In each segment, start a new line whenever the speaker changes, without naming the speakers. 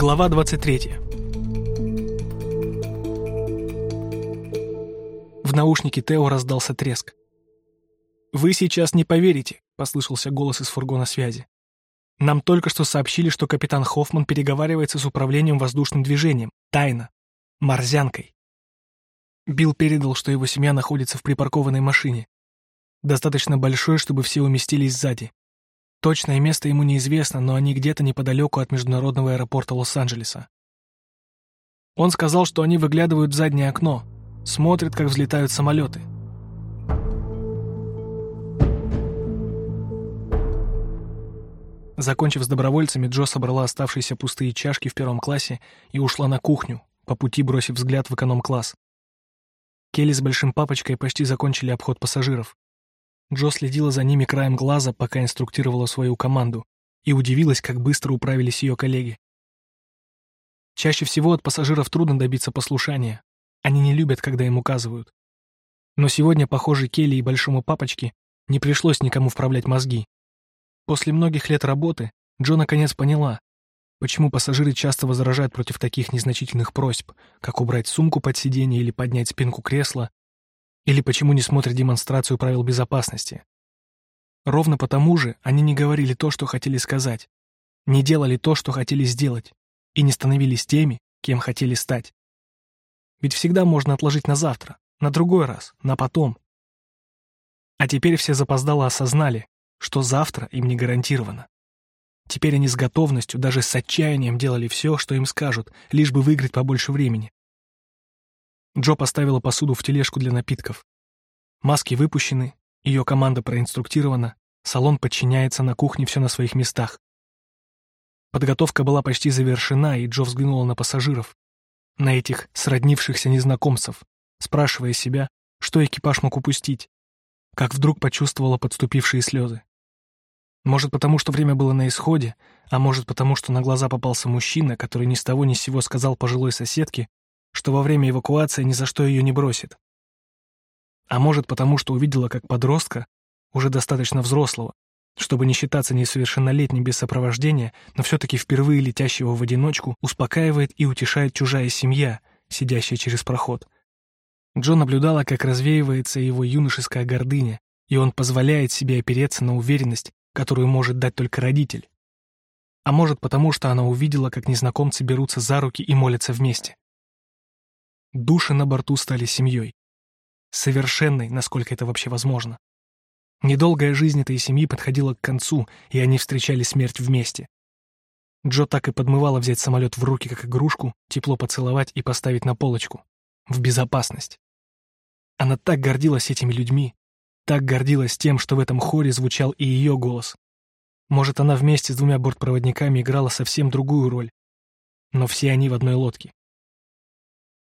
Глава 23. В наушнике Тео раздался треск. «Вы сейчас не поверите», — послышался голос из фургона связи. «Нам только что сообщили, что капитан Хоффман переговаривается с управлением воздушным движением. Тайно. Морзянкой». Билл передал, что его семья находится в припаркованной машине. Достаточно большой, чтобы все уместились сзади. Точное место ему неизвестно, но они где-то неподалеку от международного аэропорта Лос-Анджелеса. Он сказал, что они выглядывают в заднее окно, смотрят, как взлетают самолеты. Закончив с добровольцами, Джо собрала оставшиеся пустые чашки в первом классе и ушла на кухню, по пути бросив взгляд в эконом-класс. Келли с большим папочкой почти закончили обход пассажиров. Джо следила за ними краем глаза, пока инструктировала свою команду, и удивилась, как быстро управились ее коллеги. Чаще всего от пассажиров трудно добиться послушания. Они не любят, когда им указывают. Но сегодня, похоже, Келли и большому папочке не пришлось никому вправлять мозги. После многих лет работы Джо наконец поняла, почему пассажиры часто возражают против таких незначительных просьб, как убрать сумку под сиденье или поднять спинку кресла, или почему не смотрят демонстрацию правил безопасности? Ровно потому же они не говорили то, что хотели сказать, не делали то, что хотели сделать, и не становились теми, кем хотели стать. Ведь всегда можно отложить на завтра, на другой раз, на потом. А теперь все запоздало осознали, что завтра им не гарантировано. Теперь они с готовностью, даже с отчаянием делали все, что им скажут, лишь бы выиграть побольше времени. Джо поставила посуду в тележку для напитков. Маски выпущены, ее команда проинструктирована, салон подчиняется, на кухне все на своих местах. Подготовка была почти завершена, и Джо взглянула на пассажиров, на этих сроднившихся незнакомцев, спрашивая себя, что экипаж мог упустить, как вдруг почувствовала подступившие слезы. Может, потому что время было на исходе, а может, потому что на глаза попался мужчина, который ни с того ни с сего сказал пожилой соседке, что во время эвакуации ни за что ее не бросит. А может, потому что увидела как подростка, уже достаточно взрослого, чтобы не считаться несовершеннолетним без сопровождения, но все-таки впервые летящего в одиночку, успокаивает и утешает чужая семья, сидящая через проход. Джо наблюдала, как развеивается его юношеская гордыня, и он позволяет себе опереться на уверенность, которую может дать только родитель. А может, потому что она увидела, как незнакомцы берутся за руки и молятся вместе. Души на борту стали семьей. Совершенной, насколько это вообще возможно. Недолгая жизнь этой семьи подходила к концу, и они встречали смерть вместе. Джо так и подмывала взять самолет в руки как игрушку, тепло поцеловать и поставить на полочку. В безопасность. Она так гордилась этими людьми, так гордилась тем, что в этом хоре звучал и ее голос. Может, она вместе с двумя бортпроводниками играла совсем другую роль. Но все они в одной лодке.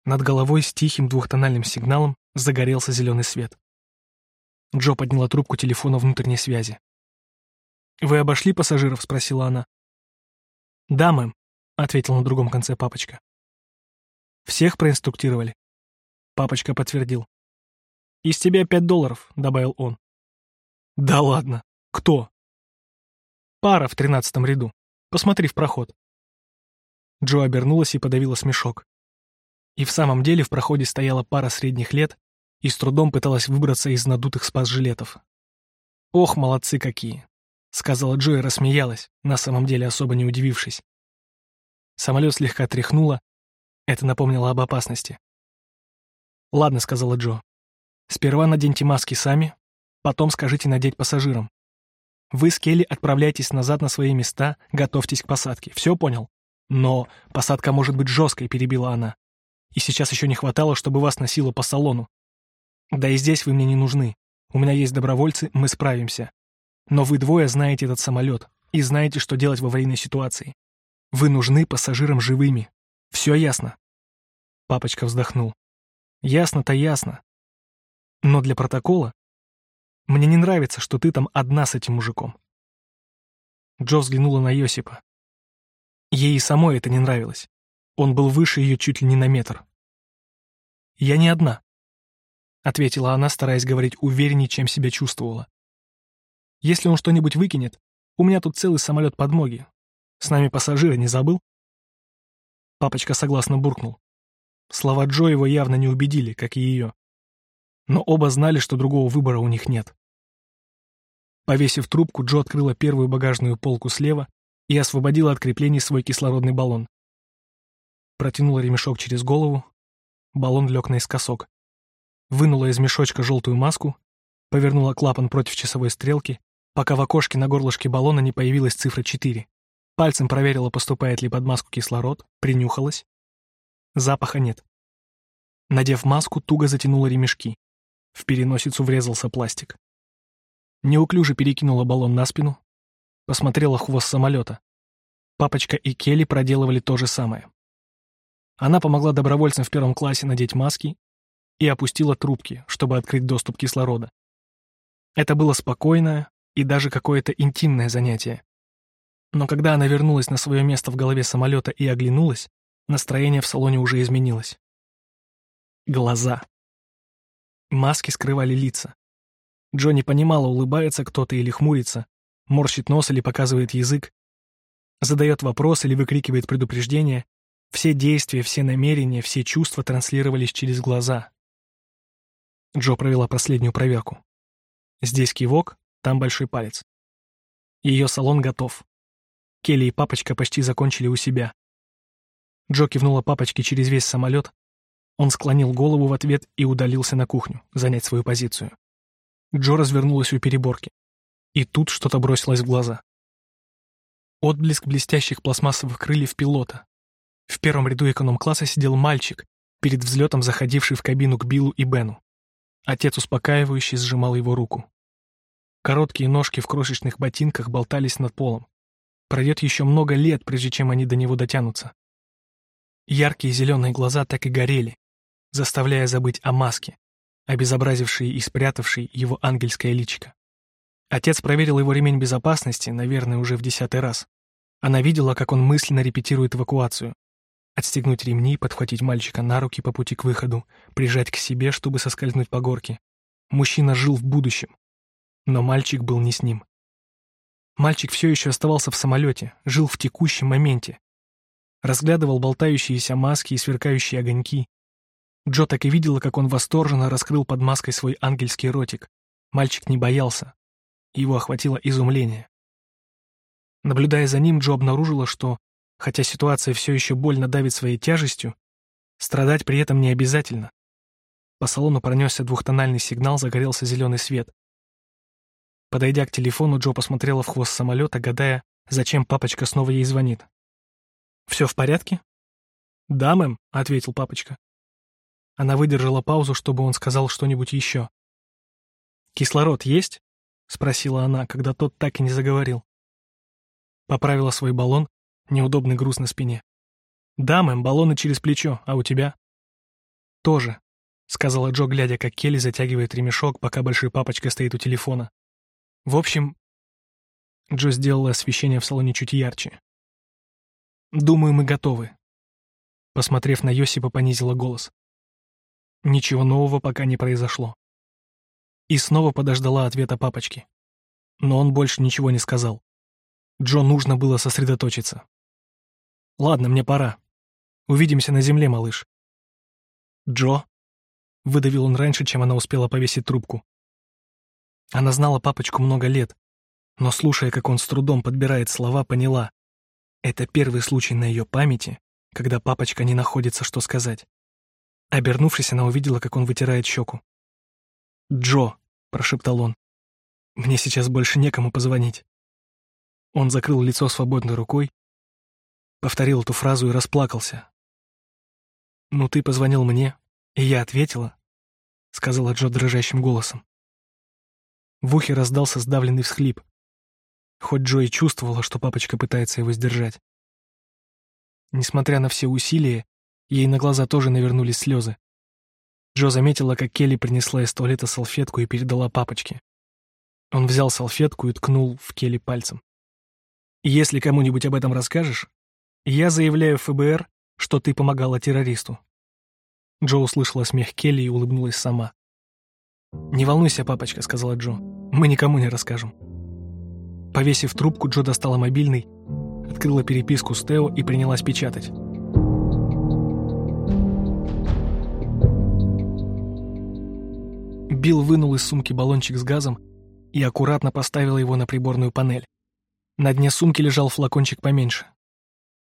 Над головой с тихим двухтональным сигналом загорелся зеленый свет. Джо подняла трубку телефона внутренней связи. «Вы обошли пассажиров?» — спросила она. «Да, мэм», — ответил на другом конце папочка. «Всех проинструктировали?» Папочка подтвердил. «Из тебя пять долларов», — добавил он. «Да ладно. Кто?» «Пара в тринадцатом ряду. Посмотри в проход». Джо обернулась и подавила смешок. И в самом деле в проходе стояла пара средних лет и с трудом пыталась выбраться из надутых спас-жилетов. «Ох, молодцы какие!» — сказала Джо и рассмеялась, на самом деле особо не удивившись. Самолет слегка тряхнуло, это напомнило об опасности. «Ладно», — сказала Джо. «Сперва наденьте маски сами, потом скажите надеть пассажирам. Вы с Келли отправляйтесь назад на свои места, готовьтесь к посадке. Все понял? Но посадка может быть жесткой», — перебила она. И сейчас еще не хватало, чтобы вас носило по салону. Да и здесь вы мне не нужны. У меня есть добровольцы, мы справимся. Но вы двое знаете этот самолет и знаете, что делать в аварийной ситуации. Вы нужны пассажирам живыми. Все ясно?» Папочка вздохнул. «Ясно-то ясно. Но для протокола мне не нравится, что ты там одна с этим мужиком». Джо взглянула на Йосипа. Ей и самой это не нравилось. Он был выше ее чуть ли не на метр. «Я не одна», — ответила она, стараясь говорить увереннее, чем себя чувствовала. «Если он что-нибудь выкинет, у меня тут целый самолет подмоги. С нами пассажиры не забыл?» Папочка согласно буркнул. Слова Джо его явно не убедили, как и ее. Но оба знали, что другого выбора у них нет. Повесив трубку, Джо открыла первую багажную полку слева и освободила от креплений свой кислородный баллон. Протянула ремешок через голову, баллон лег наискосок. Вынула из мешочка желтую маску, повернула клапан против часовой стрелки, пока в окошке на горлышке баллона не появилась цифра 4. Пальцем проверила, поступает ли под маску кислород, принюхалась. Запаха нет. Надев маску, туго затянула ремешки. В переносицу врезался пластик. Неуклюже перекинула баллон на спину, посмотрела хвост самолета. Папочка и Келли проделывали то же самое. Она помогла добровольцам в первом классе надеть маски и опустила трубки, чтобы открыть доступ кислорода. Это было спокойное и даже какое-то интимное занятие. Но когда она вернулась на свое место в голове самолета и оглянулась, настроение в салоне уже изменилось. Глаза. Маски скрывали лица. Джонни понимала, улыбается кто-то или хмурится, морщит нос или показывает язык, задает вопрос или выкрикивает предупреждение. Все действия, все намерения, все чувства транслировались через глаза. Джо провела последнюю проверку. Здесь кивок, там большой палец. Ее салон готов. Келли и папочка почти закончили у себя. Джо кивнула папочке через весь самолет. Он склонил голову в ответ и удалился на кухню, занять свою позицию. Джо развернулась у переборки. И тут что-то бросилось в глаза. Отблеск блестящих пластмассовых крыльев пилота. В первом ряду эконом-класса сидел мальчик, перед взлетом заходивший в кабину к Биллу и Бену. Отец успокаивающе сжимал его руку. Короткие ножки в крошечных ботинках болтались над полом. Пройдет еще много лет, прежде чем они до него дотянутся. Яркие зеленые глаза так и горели, заставляя забыть о маске, обезобразившей и спрятавшей его ангельское личико. Отец проверил его ремень безопасности, наверное, уже в десятый раз. Она видела, как он мысленно репетирует эвакуацию. Отстегнуть ремни, подхватить мальчика на руки по пути к выходу, прижать к себе, чтобы соскользнуть по горке. Мужчина жил в будущем. Но мальчик был не с ним. Мальчик все еще оставался в самолете, жил в текущем моменте. Разглядывал болтающиеся маски и сверкающие огоньки. Джо так и видела, как он восторженно раскрыл под маской свой ангельский ротик. Мальчик не боялся. Его охватило изумление. Наблюдая за ним, Джо обнаружила, что, хотя ситуация все еще больно давит своей тяжестью, страдать при этом не обязательно. По салону пронесся двухтональный сигнал, загорелся зеленый свет. Подойдя к телефону, Джо посмотрела в хвост самолета, гадая, зачем папочка снова ей звонит. «Все в порядке?» «Да, мэм», — ответил папочка. Она выдержала паузу, чтобы он сказал что-нибудь еще. «Кислород есть?» — спросила она, когда тот так и не заговорил. Поправила свой баллон, неудобный груз на спине. «Да, мэм, баллоны через плечо, а у тебя?» «Тоже», — сказала Джо, глядя, как Келли затягивает ремешок, пока большой папочка стоит у телефона. В общем, Джо сделала освещение в салоне чуть ярче. «Думаю, мы готовы». Посмотрев на Йосипа, понизила голос. Ничего нового пока не произошло. И снова подождала ответа папочки. Но он больше ничего не сказал. Джо нужно было сосредоточиться. «Ладно, мне пора. Увидимся на земле, малыш». «Джо?» — выдавил он раньше, чем она успела повесить трубку. Она знала папочку много лет, но, слушая, как он с трудом подбирает слова, поняла. Это первый случай на ее памяти, когда папочка не находится, что сказать. Обернувшись, она увидела, как он вытирает щеку. «Джо», — прошептал он, — «мне сейчас больше некому позвонить». Он закрыл лицо свободной рукой, повторил эту фразу и расплакался. «Ну, ты позвонил мне, и я ответила», — сказала Джо дрожащим голосом. В ухе раздался сдавленный всхлип. Хоть Джо и чувствовала, что папочка пытается его сдержать. Несмотря на все усилия, ей на глаза тоже навернулись слезы. Джо заметила, как Келли принесла из туалета салфетку и передала папочке. Он взял салфетку и ткнул в Келли пальцем. «Если кому-нибудь об этом расскажешь, я заявляю ФБР, что ты помогала террористу». Джо услышала смех Келли и улыбнулась сама. «Не волнуйся, папочка», — сказала Джо. «Мы никому не расскажем». Повесив трубку, Джо достала мобильный, открыла переписку с Тео и принялась печатать. Билл вынул из сумки баллончик с газом и аккуратно поставил его на приборную панель. На дне сумки лежал флакончик поменьше.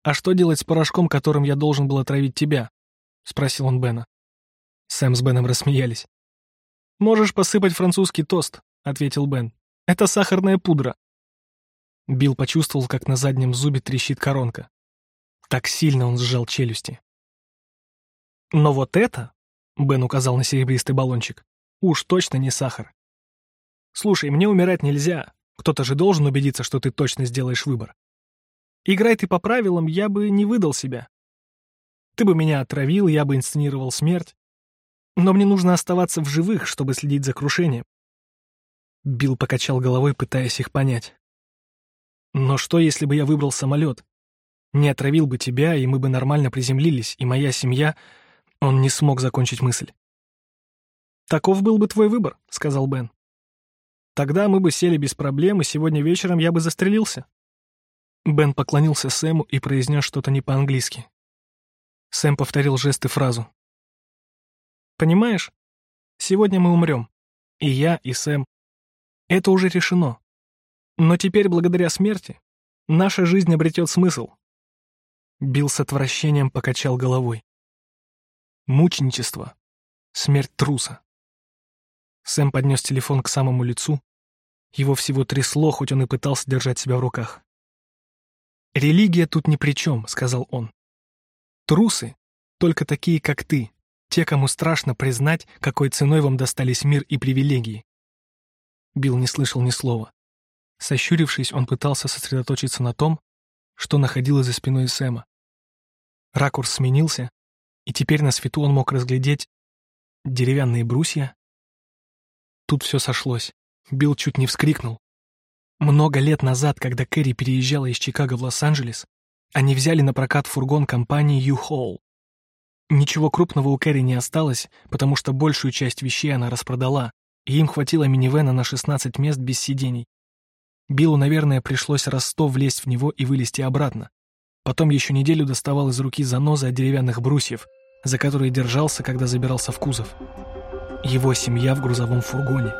«А что делать с порошком, которым я должен был отравить тебя?» — спросил он Бена. Сэм с Беном рассмеялись. «Можешь посыпать французский тост», — ответил Бен. «Это сахарная пудра». Билл почувствовал, как на заднем зубе трещит коронка. Так сильно он сжал челюсти. «Но вот это», — Бен указал на серебристый баллончик, — «уж точно не сахар. Слушай, мне умирать нельзя. Кто-то же должен убедиться, что ты точно сделаешь выбор. Играй ты по правилам, я бы не выдал себя. Ты бы меня отравил, я бы инсценировал смерть. Но мне нужно оставаться в живых, чтобы следить за крушением. Билл покачал головой, пытаясь их понять. Но что, если бы я выбрал самолет? Не отравил бы тебя, и мы бы нормально приземлились, и моя семья... Он не смог закончить мысль. «Таков был бы твой выбор», — сказал Бен. «Тогда мы бы сели без проблем, и сегодня вечером я бы застрелился». Бен поклонился Сэму и произнес что-то не по-английски. Сэм повторил жест и фразу. Понимаешь? Сегодня мы умрем. И я, и Сэм. Это уже решено. Но теперь, благодаря смерти, наша жизнь обретет смысл. Билл с отвращением покачал головой. Мученичество. Смерть труса. Сэм поднес телефон к самому лицу. Его всего трясло, хоть он и пытался держать себя в руках. «Религия тут ни при чем», — сказал он. «Трусы — только такие, как ты, те, кому страшно признать, какой ценой вам достались мир и привилегии. Билл не слышал ни слова. Сощурившись, он пытался сосредоточиться на том, что находилось за спиной Сэма. Ракурс сменился, и теперь на свету он мог разглядеть деревянные брусья. Тут все сошлось. Билл чуть не вскрикнул. Много лет назад, когда Кэрри переезжала из Чикаго в Лос-Анджелес, они взяли на прокат фургон компании U-Haul. Ничего крупного у Кэрри не осталось, потому что большую часть вещей она распродала, и им хватило минивэна на 16 мест без сидений. Биллу, наверное, пришлось раз сто влезть в него и вылезти обратно. Потом еще неделю доставал из руки занозы от деревянных брусьев, за которые держался, когда забирался в кузов. Его семья в грузовом фургоне.